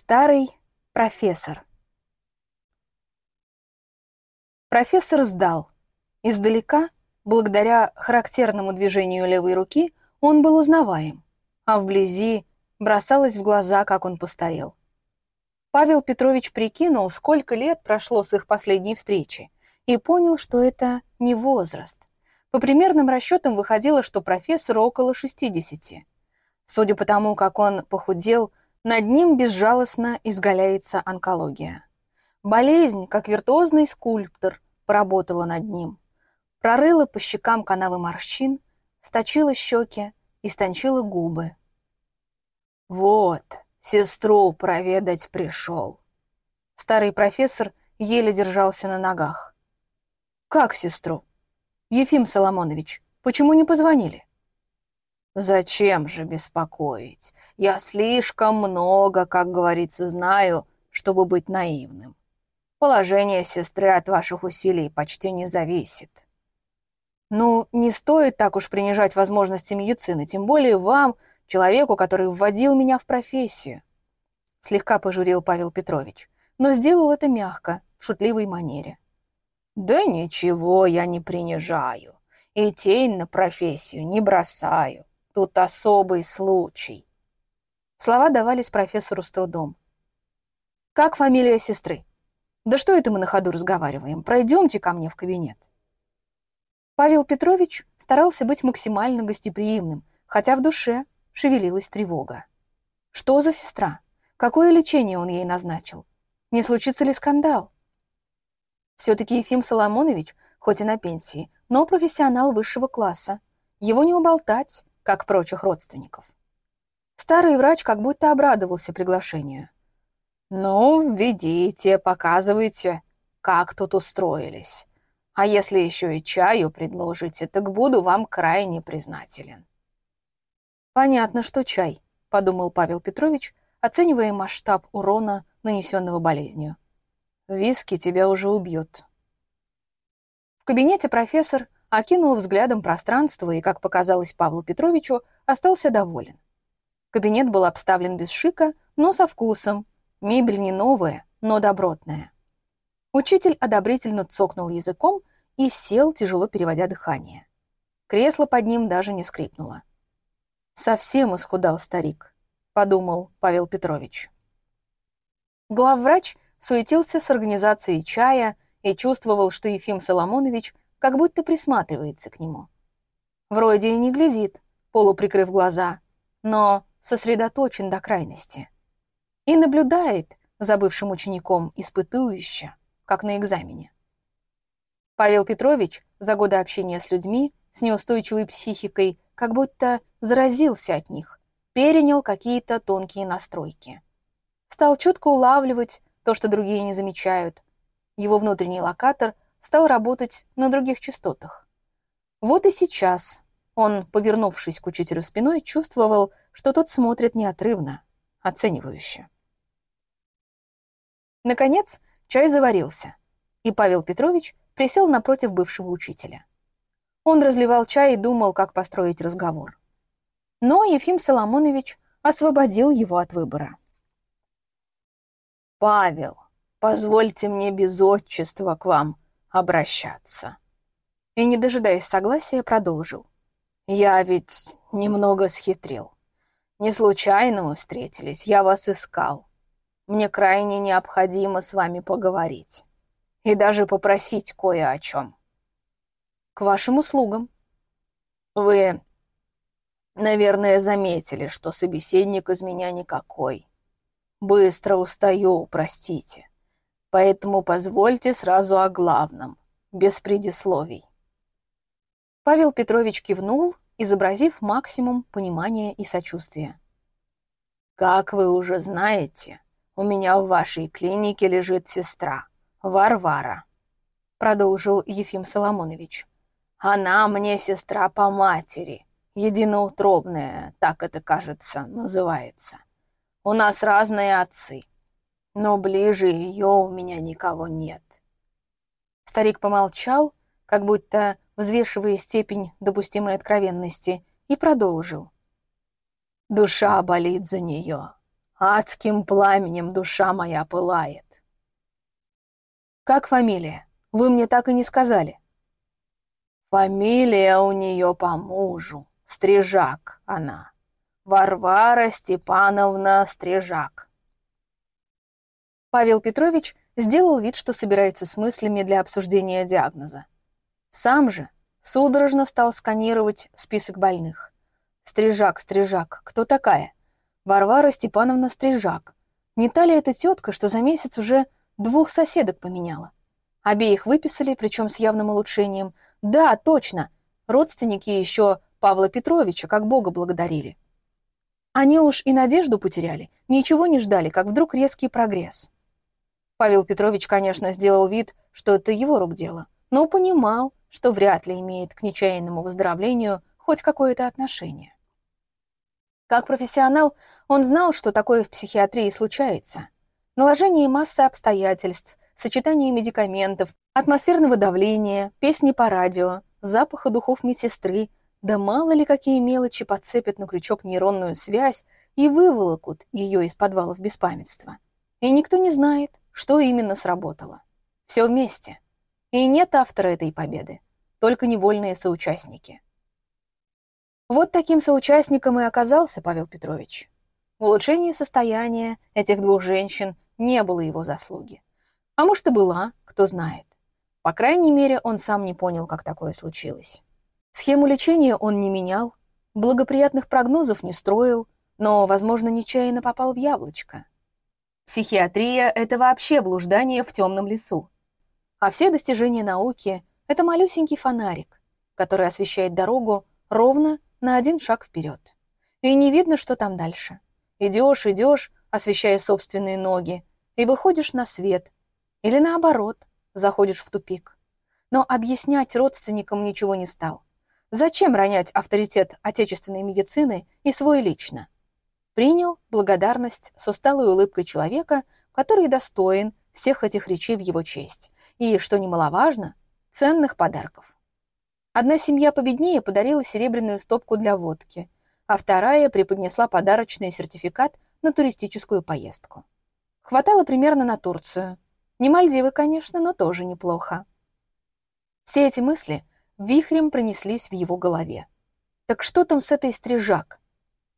Старый профессор. Профессор сдал. Издалека, благодаря характерному движению левой руки, он был узнаваем, а вблизи бросалось в глаза, как он постарел. Павел Петрович прикинул, сколько лет прошло с их последней встречи, и понял, что это не возраст. По примерным расчетам выходило, что профессору около 60. Судя по тому, как он похудел, над ним безжалостно изгаляется онкология. Болезнь, как виртуозный скульптор, поработала над ним. Прорыла по щекам канавы морщин, сточила щеки, истончила губы. «Вот, сестру проведать пришел». Старый профессор еле держался на ногах. «Как сестру?» «Ефим Соломонович, почему не позвонили?» Зачем же беспокоить? Я слишком много, как говорится, знаю, чтобы быть наивным. Положение сестры от ваших усилий почти не зависит. Ну, не стоит так уж принижать возможности медицины, тем более вам, человеку, который вводил меня в профессию. Слегка пожурил Павел Петрович, но сделал это мягко, в шутливой манере. Да ничего я не принижаю, и тень на профессию не бросаю. Тут особый случай. Слова давались профессору с трудом. Как фамилия сестры? Да что это мы на ходу разговариваем? Пройдемте ко мне в кабинет. Павел Петрович старался быть максимально гостеприимным, хотя в душе шевелилась тревога. Что за сестра? Какое лечение он ей назначил? Не случится ли скандал? Все-таки Ефим Соломонович, хоть и на пенсии, но профессионал высшего класса. Его не уболтать, как прочих родственников. Старый врач как будто обрадовался приглашению. «Ну, ведите, показывайте, как тут устроились. А если еще и чаю предложите, так буду вам крайне признателен». «Понятно, что чай», — подумал Павел Петрович, оценивая масштаб урона, нанесенного болезнью. «Виски тебя уже убьет». В кабинете профессор окинул взглядом пространство и, как показалось Павлу Петровичу, остался доволен. Кабинет был обставлен без шика, но со вкусом. Мебель не новая, но добротная. Учитель одобрительно цокнул языком и сел, тяжело переводя дыхание. Кресло под ним даже не скрипнуло. «Совсем исхудал старик», — подумал Павел Петрович. Главврач суетился с организацией чая и чувствовал, что Ефим Соломонович как будто присматривается к нему. Вроде и не глядит, полуприкрыв глаза, но сосредоточен до крайности. И наблюдает за бывшим учеником испытующе, как на экзамене. Павел Петрович за годы общения с людьми с неустойчивой психикой как будто заразился от них, перенял какие-то тонкие настройки. Стал чутко улавливать то, что другие не замечают. Его внутренний локатор – стал работать на других частотах. Вот и сейчас он, повернувшись к учителю спиной, чувствовал, что тот смотрит неотрывно, оценивающе. Наконец, чай заварился, и Павел Петрович присел напротив бывшего учителя. Он разливал чай и думал, как построить разговор. Но Ефим Соломонович освободил его от выбора. «Павел, позвольте мне без отчества к вам обращаться. И, не дожидаясь согласия, продолжил. «Я ведь немного схитрил. Не случайно мы встретились, я вас искал. Мне крайне необходимо с вами поговорить. И даже попросить кое о чем. К вашим услугам. Вы, наверное, заметили, что собеседник из меня никакой. Быстро устаю, простите. Поэтому позвольте сразу о главном, без предисловий. Павел Петрович кивнул, изобразив максимум понимания и сочувствия. «Как вы уже знаете, у меня в вашей клинике лежит сестра, Варвара», продолжил Ефим Соломонович. «Она мне сестра по матери, единоутробная, так это, кажется, называется. У нас разные отцы но ближе ее у меня никого нет. Старик помолчал, как будто взвешивая степень допустимой откровенности, и продолжил. Душа болит за нее. Адским пламенем душа моя пылает. Как фамилия? Вы мне так и не сказали. Фамилия у нее по мужу. Стрижак она. Варвара Степановна Стрижак. Павел Петрович сделал вид, что собирается с мыслями для обсуждения диагноза. Сам же судорожно стал сканировать список больных. Стрижак, Стрижак, кто такая? Варвара Степановна Стрижак. Не та ли эта тетка, что за месяц уже двух соседок поменяла? Обеих выписали, причем с явным улучшением. Да, точно. Родственники еще Павла Петровича как Бога благодарили. Они уж и надежду потеряли, ничего не ждали, как вдруг резкий прогресс. Павел Петрович, конечно, сделал вид, что это его рук дело, но понимал, что вряд ли имеет к нечаянному выздоровлению хоть какое-то отношение. Как профессионал, он знал, что такое в психиатрии случается. Наложение массы обстоятельств, сочетание медикаментов, атмосферного давления, песни по радио, запаха духов медсестры, да мало ли какие мелочи подцепят на крючок нейронную связь и выволокут ее из подвалов беспамятства. И никто не знает, что именно сработало. Все вместе. И нет автора этой победы, только невольные соучастники. Вот таким соучастником и оказался Павел Петрович. В улучшении состояния этих двух женщин не было его заслуги. А может и была, кто знает. По крайней мере, он сам не понял, как такое случилось. Схему лечения он не менял, благоприятных прогнозов не строил, но, возможно, нечаянно попал в яблочко. Психиатрия — это вообще блуждание в темном лесу. А все достижения науки — это малюсенький фонарик, который освещает дорогу ровно на один шаг вперед. И не видно, что там дальше. Идешь, идешь, освещая собственные ноги, и выходишь на свет. Или наоборот, заходишь в тупик. Но объяснять родственникам ничего не стал. Зачем ронять авторитет отечественной медицины и свой лично? Принял благодарность с усталой улыбкой человека, который достоин всех этих речей в его честь. И, что немаловажно, ценных подарков. Одна семья победнее подарила серебряную стопку для водки, а вторая преподнесла подарочный сертификат на туристическую поездку. Хватало примерно на Турцию. Не Мальдивы, конечно, но тоже неплохо. Все эти мысли вихрем пронеслись в его голове. Так что там с этой стрижак?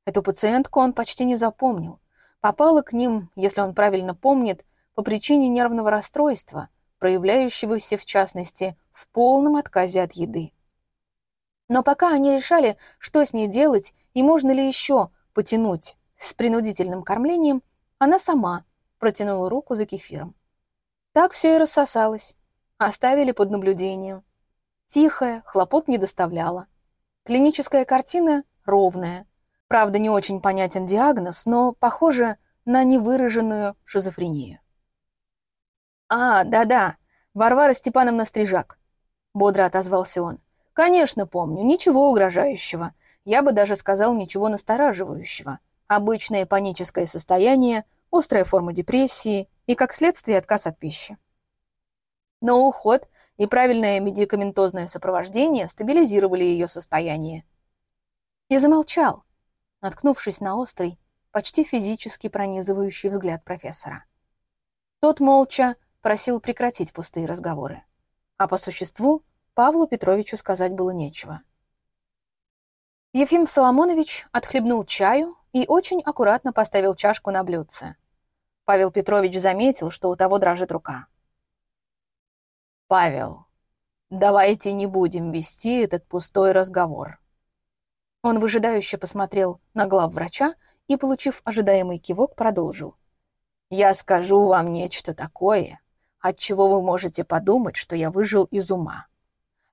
Эту пациентку он почти не запомнил. Попала к ним, если он правильно помнит, по причине нервного расстройства, проявляющегося, в частности, в полном отказе от еды. Но пока они решали, что с ней делать и можно ли еще потянуть с принудительным кормлением, она сама протянула руку за кефиром. Так все и рассосалось. Оставили под наблюдением. Тихая, хлопот не доставляла. Клиническая картина ровная. Правда, не очень понятен диагноз, но похоже на невыраженную шизофрению. «А, да-да, Варвара Степановна Стрижак», — бодро отозвался он. Конечно, помню, ничего угрожающего. Я бы даже сказал, ничего настораживающего. Обычное паническое состояние, острая форма депрессии и, как следствие, отказ от пищи. Но уход и правильное медикаментозное сопровождение стабилизировали ее состояние. И замолчал, наткнувшись на острый, почти физически пронизывающий взгляд профессора. Тот молча просил прекратить пустые разговоры. А по существу Павлу Петровичу сказать было нечего. Ефим Соломонович отхлебнул чаю и очень аккуратно поставил чашку на блюдце. Павел Петрович заметил, что у того дрожит рука. «Павел, давайте не будем вести этот пустой разговор». Он выжидающе посмотрел на глав врача и, получив ожидаемый кивок, продолжил. «Я скажу вам нечто такое, от чего вы можете подумать, что я выжил из ума.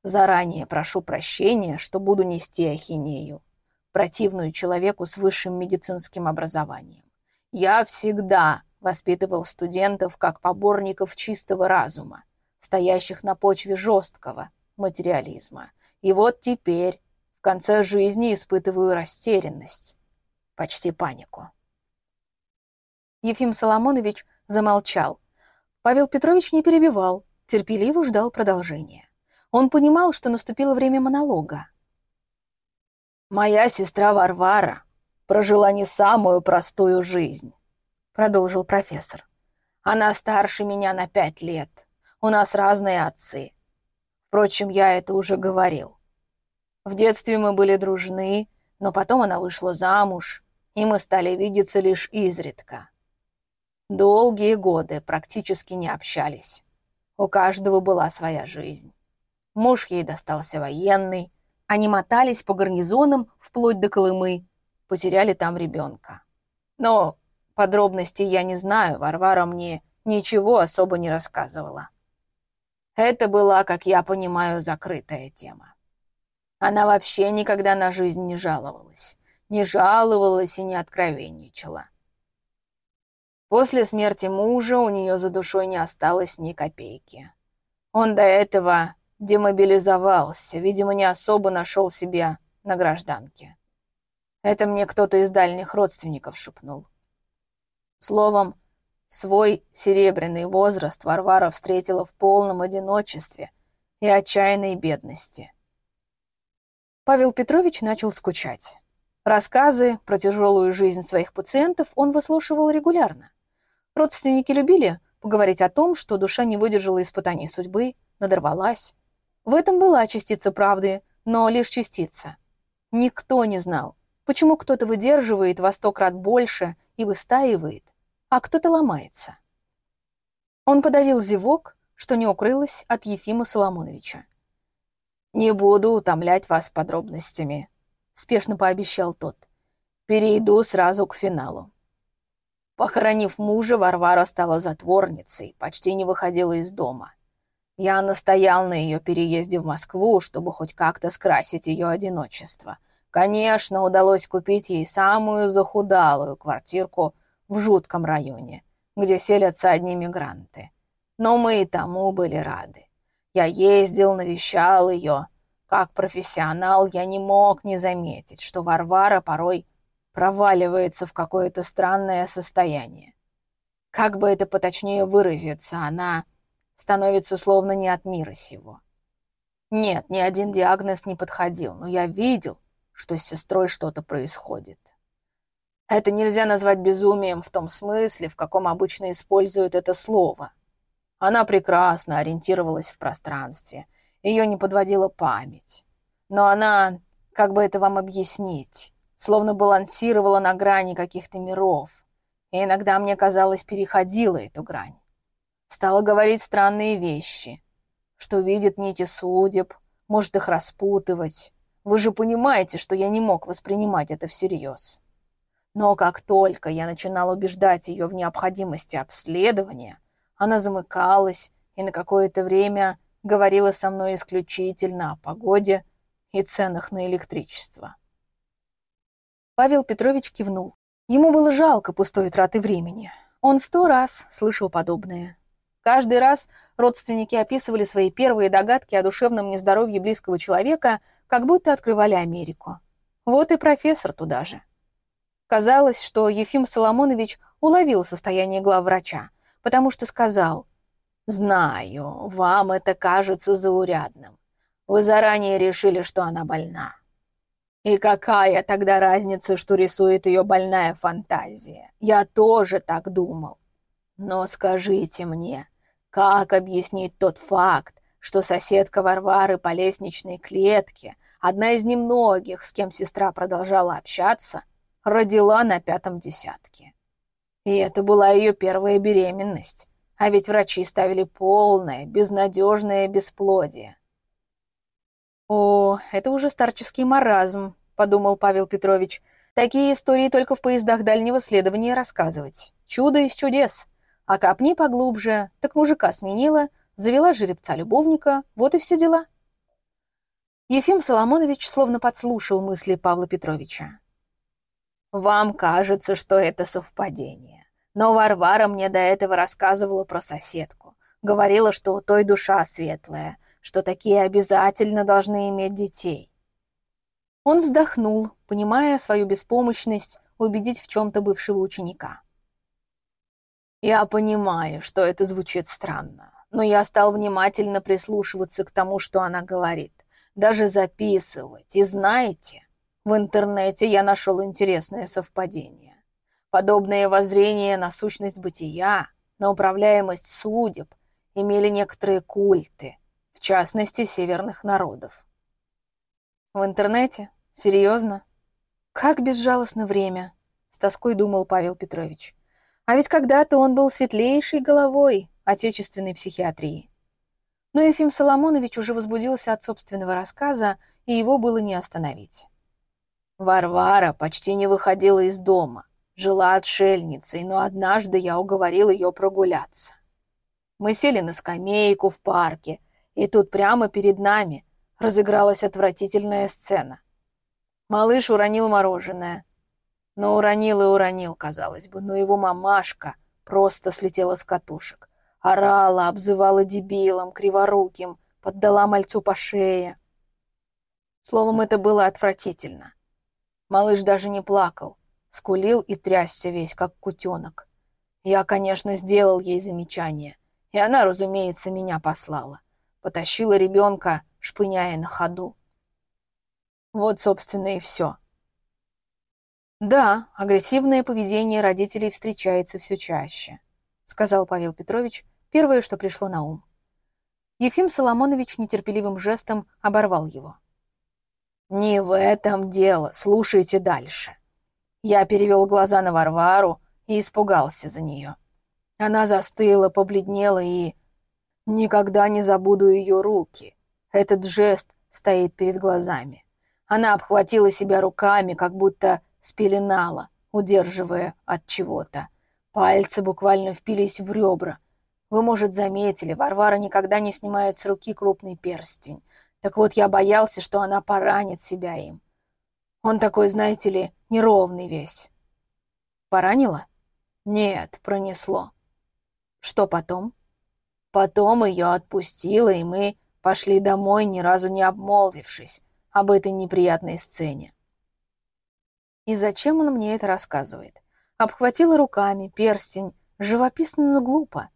Заранее прошу прощения, что буду нести ахинею, противную человеку с высшим медицинским образованием. Я всегда воспитывал студентов как поборников чистого разума, стоящих на почве жесткого материализма. И вот теперь, конце жизни, испытываю растерянность, почти панику. Ефим Соломонович замолчал. Павел Петрович не перебивал, терпеливо ждал продолжения. Он понимал, что наступило время монолога. «Моя сестра Варвара прожила не самую простую жизнь. продолжил профессор. «Она старше меня на пять лет. У нас разные отцы. Впрочем, я это уже говорил. В детстве мы были дружны, но потом она вышла замуж, и мы стали видеться лишь изредка. Долгие годы практически не общались. У каждого была своя жизнь. Муж ей достался военный, они мотались по гарнизонам вплоть до Колымы, потеряли там ребенка. Но подробностей я не знаю, Варвара мне ничего особо не рассказывала. Это была, как я понимаю, закрытая тема. Она вообще никогда на жизнь не жаловалась. Не жаловалась и не откровенничала. После смерти мужа у нее за душой не осталось ни копейки. Он до этого демобилизовался, видимо, не особо нашел себя на гражданке. Это мне кто-то из дальних родственников шепнул. Словом, свой серебряный возраст Варвара встретила в полном одиночестве и отчаянной бедности. Павел Петрович начал скучать. Рассказы про тяжелую жизнь своих пациентов он выслушивал регулярно. Родственники любили поговорить о том, что душа не выдержала испытаний судьбы, надорвалась. В этом была частица правды, но лишь частица. Никто не знал, почему кто-то выдерживает во сто крат больше и выстаивает, а кто-то ломается. Он подавил зевок, что не укрылось от Ефима Соломоновича. «Не буду утомлять вас подробностями», — спешно пообещал тот. «Перейду сразу к финалу». Похоронив мужа, Варвара стала затворницей, почти не выходила из дома. Я настоял на ее переезде в Москву, чтобы хоть как-то скрасить ее одиночество. Конечно, удалось купить ей самую захудалую квартирку в жутком районе, где селятся одни мигранты. Но мы и тому были рады. Я ездил, навещал ее. Как профессионал я не мог не заметить, что Варвара порой проваливается в какое-то странное состояние. Как бы это поточнее выразиться, она становится словно не от мира сего. Нет, ни один диагноз не подходил, но я видел, что с сестрой что-то происходит. Это нельзя назвать безумием в том смысле, в каком обычно используют это слово. Она прекрасно ориентировалась в пространстве. Ее не подводила память. Но она, как бы это вам объяснить, словно балансировала на грани каких-то миров. И иногда, мне казалось, переходила эту грань. Стала говорить странные вещи, что видит нити судеб, может их распутывать. Вы же понимаете, что я не мог воспринимать это всерьез. Но как только я начинал убеждать ее в необходимости обследования, она замыкалась и на какое-то время говорила со мной исключительно о погоде и ценах на электричество. Павел Петрович кивнул. Ему было жалко пустой траты времени. Он сто раз слышал подобное. Каждый раз родственники описывали свои первые догадки о душевном нездоровье близкого человека, как будто открывали Америку. Вот и профессор туда же. Казалось, что Ефим Соломонович уловил состояние главврача, потому что сказал, «Знаю, вам это кажется заурядным. Вы заранее решили, что она больна. И какая тогда разница, что рисует ее больная фантазия? Я тоже так думал. Но скажите мне, как объяснить тот факт, что соседка Варвары по лестничной клетке, одна из немногих, с кем сестра продолжала общаться, родила на пятом десятке? И это была ее первая беременность. А ведь врачи ставили полное, безнадежное бесплодие. «О, это уже старческий маразм», — подумал Павел Петрович. «Такие истории только в поездах дальнего следования рассказывать. Чудо из чудес. А копни поглубже, так мужика сменила, завела жеребца-любовника, вот и все дела». Ефим Соломонович словно подслушал мысли Павла Петровича. «Вам кажется, что это совпадение. Но Варвара мне до этого рассказывала про соседку. Говорила, что у той душа светлая, что такие обязательно должны иметь детей. Он вздохнул, понимая свою беспомощность убедить в чем-то бывшего ученика. «Я понимаю, что это звучит странно, но я стал внимательно прислушиваться к тому, что она говорит, даже записывать. И знаете, в интернете я нашел интересное совпадение. Подобные воззрения на сущность бытия, на управляемость судеб имели некоторые культы, в частности, северных народов. В интернете? Серьезно? Как безжалостно время, с тоской думал Павел Петрович. А ведь когда-то он был светлейшей головой отечественной психиатрии. Но Ефим Соломонович уже возбудился от собственного рассказа, и его было не остановить. Варвара почти не выходила из дома, жила отшельницей, но однажды я уговорил ее прогуляться. Мы сели на скамейку в парке, и тут прямо перед нами разыгралась отвратительная сцена. Малыш уронил мороженое. Но уронил и уронил, казалось бы, но его мамашка просто слетела с катушек. Орала, обзывала дебилом, криворуким, поддала мальцу по шее. Словом, это было отвратительно. Малыш даже не плакал, скулил и трясся весь, как кутенок. Я, конечно, сделал ей замечание, и она, разумеется, меня послала. Потащила ребенка, шпыняя на ходу. Вот, собственно, и все. «Да, агрессивное поведение родителей встречается все чаще», сказал Павел Петрович, первое, что пришло на ум. Ефим Соломонович нетерпеливым жестом оборвал его. «Не в этом дело, слушайте дальше». Я перевел глаза на Варвару и испугался за нее. Она застыла, побледнела и... Никогда не забуду ее руки. Этот жест стоит перед глазами. Она обхватила себя руками, как будто спеленала, удерживая от чего-то. Пальцы буквально впились в ребра. Вы, может, заметили, Варвара никогда не снимает с руки крупный перстень. Так вот, я боялся, что она поранит себя им. Он такой, знаете ли, неровный весь. Поранила? Нет, пронесло. Что потом? Потом ее отпустила, и мы пошли домой, ни разу не обмолвившись об этой неприятной сцене. И зачем он мне это рассказывает? Обхватила руками, перстень, живописно, но глупо.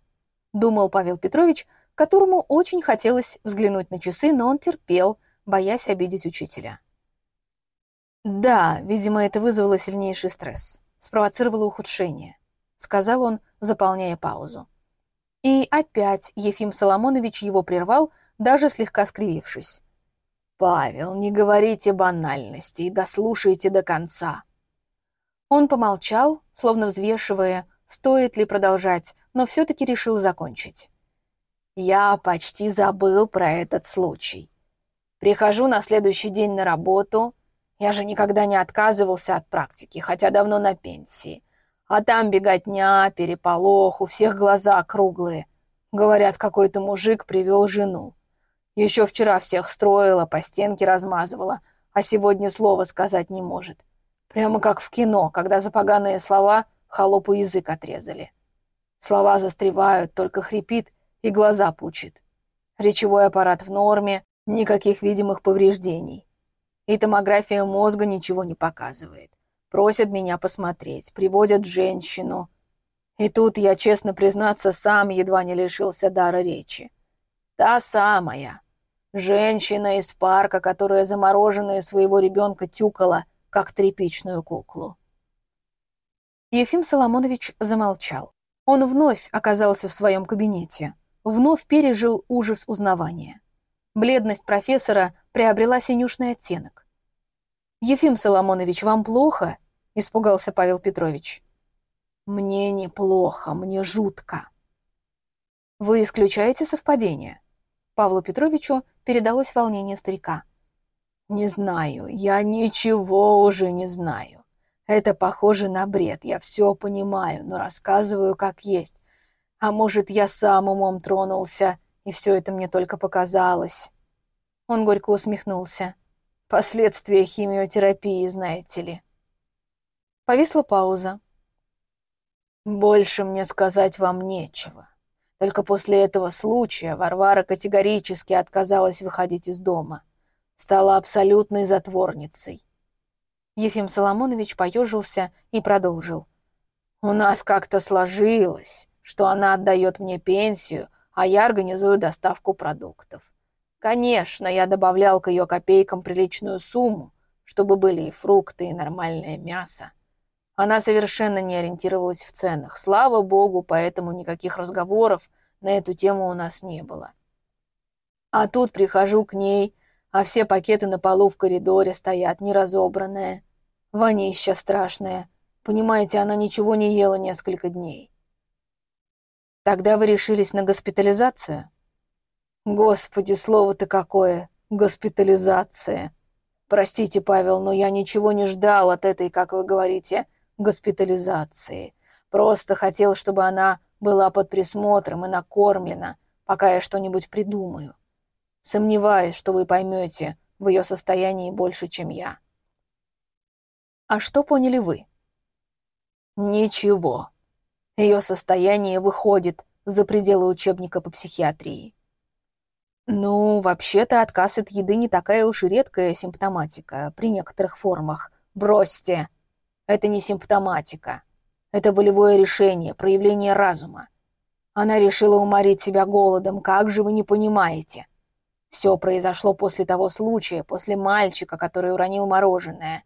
Думал Павел Петрович, которому очень хотелось взглянуть на часы, но он терпел, боясь обидеть учителя. «Да, видимо, это вызвало сильнейший стресс, спровоцировало ухудшение», сказал он, заполняя паузу. И опять Ефим Соломонович его прервал, даже слегка скривившись. «Павел, не говорите банальности и дослушайте до конца». Он помолчал, словно взвешивая, стоит ли продолжать, но все-таки решил закончить. «Я почти забыл про этот случай. Прихожу на следующий день на работу. Я же никогда не отказывался от практики, хотя давно на пенсии. А там беготня, переполох, у всех глаза круглые. Говорят, какой-то мужик привел жену. Еще вчера всех строила, по стенке размазывала, а сегодня слова сказать не может. Прямо как в кино, когда за поганые слова холопу язык отрезали. Слова застревают, только хрипит и глаза пучит. Речевой аппарат в норме, никаких видимых повреждений. И томография мозга ничего не показывает. Просят меня посмотреть, приводят женщину. И тут я, честно признаться, сам едва не лишился дара речи. Та самая. Женщина из парка, которая замороженная своего ребенка тюкала, как тряпичную куклу. Ефим Соломонович замолчал. Он вновь оказался в своем кабинете, вновь пережил ужас узнавания. Бледность профессора приобрела синюшный оттенок. «Ефим Соломонович, вам плохо?» – испугался Павел Петрович. «Мне неплохо, мне жутко». «Вы исключаете совпадение?» Павлу Петровичу передалось волнение старика. «Не знаю, я ничего уже не знаю. Это похоже на бред, я все понимаю, но рассказываю как есть. А может, я сам умом тронулся, и все это мне только показалось». Он горько усмехнулся. «Последствия химиотерапии, знаете ли». Повисла пауза. «Больше мне сказать вам нечего. Только после этого случая Варвара категорически отказалась выходить из дома. Стала абсолютной затворницей. Ефим Соломонович поежился и продолжил. «У нас как-то сложилось, что она отдает мне пенсию, а я организую доставку продуктов. Конечно, я добавлял к ее копейкам приличную сумму, чтобы были и фрукты, и нормальное мясо. Она совершенно не ориентировалась в ценах. Слава богу, поэтому никаких разговоров на эту тему у нас не было. А тут прихожу к ней, а все пакеты на полу в коридоре стоят, неразобранные. Вонища страшная. Понимаете, она ничего не ела несколько дней. Тогда вы решились на госпитализацию? Господи, слово-то какое! Госпитализация. Простите, Павел, но я ничего не ждал от этой, как вы говорите, госпитализации. Просто хотел, чтобы она была под присмотром и накормлена, пока я что-нибудь придумаю. Сомневаюсь, что вы поймете в ее состоянии больше, чем я. А что поняли вы? Ничего. Ее состояние выходит за пределы учебника по психиатрии. Ну, вообще-то отказ от еды не такая уж и редкая симптоматика при некоторых формах. Бросьте. Это не симптоматика. Это волевое решение, проявление разума. Она решила уморить себя голодом, как же вы не понимаете? Все произошло после того случая, после мальчика, который уронил мороженое.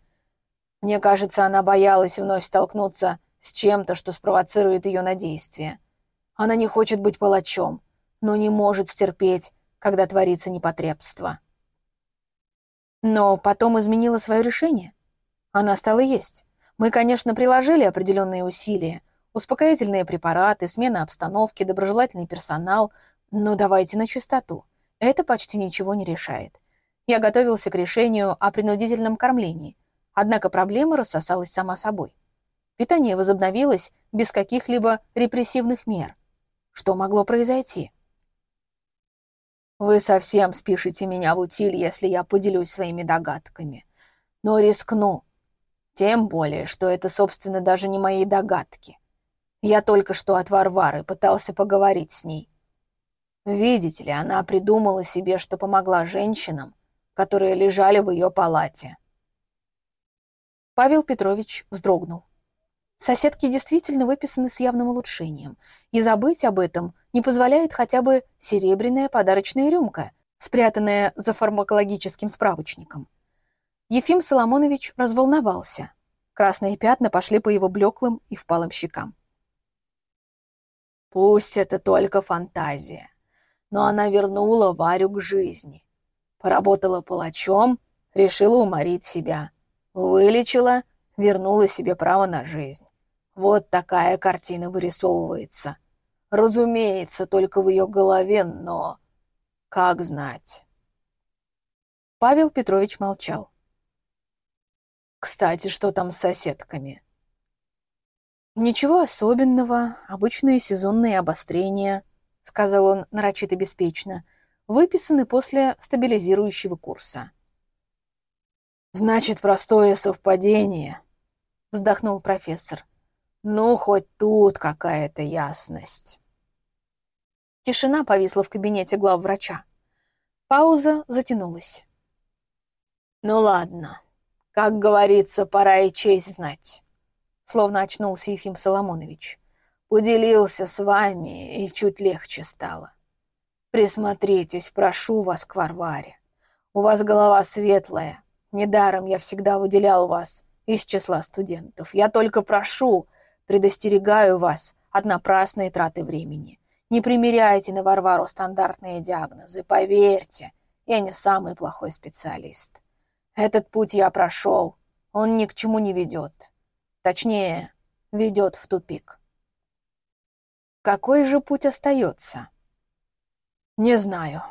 Мне кажется, она боялась вновь столкнуться с чем-то, что спровоцирует ее на действие. Она не хочет быть палачом, но не может стерпеть, когда творится непотребство. Но потом изменила свое решение. Она стала есть. Мы, конечно, приложили определенные усилия. Успокоительные препараты, смена обстановки, доброжелательный персонал. Но давайте на чистоту. Это почти ничего не решает. Я готовился к решению о принудительном кормлении. Однако проблема рассосалась сама собой. Питание возобновилось без каких-либо репрессивных мер. Что могло произойти? Вы совсем спишете меня в утиль, если я поделюсь своими догадками. Но рискну. Тем более, что это, собственно, даже не мои догадки. Я только что от Варвары пытался поговорить с ней. Видите ли, она придумала себе, что помогла женщинам, которые лежали в ее палате. Павел Петрович вздрогнул. Соседки действительно выписаны с явным улучшением, и забыть об этом не позволяет хотя бы серебряная подарочная рюмка, спрятанная за фармакологическим справочником. Ефим Соломонович разволновался. Красные пятна пошли по его блеклым и впалым щекам. Пусть это только фантазия, но она вернула Варю к жизни. Поработала палачом, решила уморить себя. Вылечила, вернула себе право на жизнь. Вот такая картина вырисовывается. Разумеется, только в ее голове, но... Как знать? Павел Петрович молчал. Кстати, что там с соседками? Ничего особенного, обычные сезонные обострения, сказал он нарочито беспечно, выписаны после стабилизирующего курса. «Значит, простое совпадение», — вздохнул профессор. «Ну, хоть тут какая-то ясность». Тишина повисла в кабинете главврача. Пауза затянулась. «Ну ладно, как говорится, пора и честь знать», — словно очнулся Ефим Соломонович. «Поделился с вами, и чуть легче стало. Присмотритесь, прошу вас к Варваре. У вас голова светлая, Недаром я всегда выделял вас из числа студентов. Я только прошу, предостерегаю вас от напрасной траты времени. Не примеряйте на Варвару стандартные диагнозы. Поверьте, я не самый плохой специалист. Этот путь я прошел. Он ни к чему не ведет. Точнее, ведет в тупик. Какой же путь остается? Не знаю.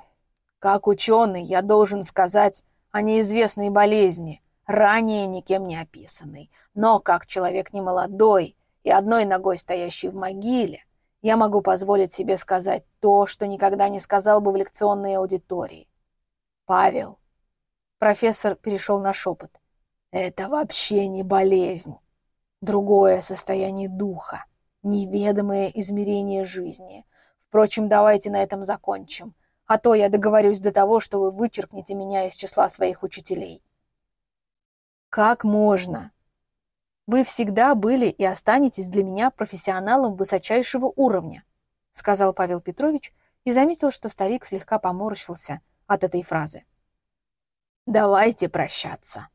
Как ученый я должен сказать, о неизвестной болезни, ранее никем не описанной. Но как человек немолодой и одной ногой стоящий в могиле, я могу позволить себе сказать то, что никогда не сказал бы в лекционной аудитории. Павел. Профессор перешел на шепот. Это вообще не болезнь. Другое состояние духа, неведомое измерение жизни. Впрочем, давайте на этом закончим а то я договорюсь до того, что вы вычеркнете меня из числа своих учителей. Как можно? Вы всегда были и останетесь для меня профессионалом высочайшего уровня, сказал Павел Петрович и заметил, что старик слегка поморщился от этой фразы. Давайте прощаться.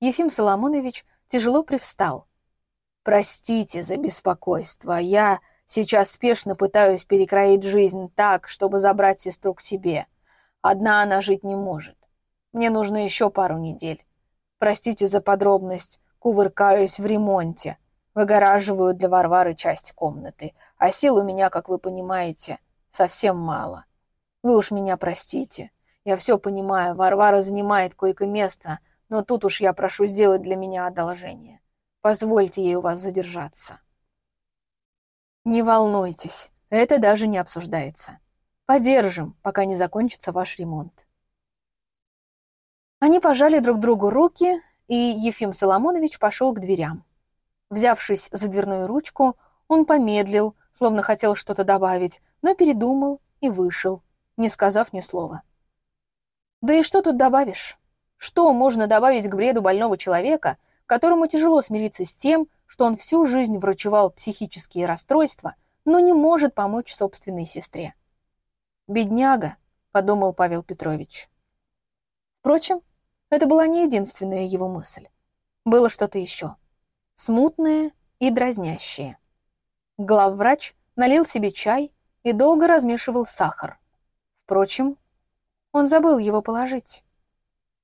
Ефим Соломонович тяжело привстал, Простите за беспокойство. Я сейчас спешно пытаюсь перекроить жизнь так, чтобы забрать сестру к себе. Одна она жить не может. Мне нужно еще пару недель. Простите за подробность. Кувыркаюсь в ремонте. Выгораживаю для Варвары часть комнаты. А сил у меня, как вы понимаете, совсем мало. Вы уж меня простите. Я все понимаю, Варвара занимает койко-место, но тут уж я прошу сделать для меня одолжение. Позвольте ей у вас задержаться. Не волнуйтесь, это даже не обсуждается. Подержим, пока не закончится ваш ремонт. Они пожали друг другу руки, и Ефим Соломонович пошел к дверям. Взявшись за дверную ручку, он помедлил, словно хотел что-то добавить, но передумал и вышел, не сказав ни слова. Да и что тут добавишь? Что можно добавить к бреду больного человека, которому тяжело смириться с тем, что он всю жизнь врачевал психические расстройства, но не может помочь собственной сестре? «Бедняга», — подумал Павел Петрович. Впрочем, это была не единственная его мысль. Было что-то еще. Смутное и дразнящее. Главврач налил себе чай и долго размешивал сахар. Впрочем, он забыл его положить.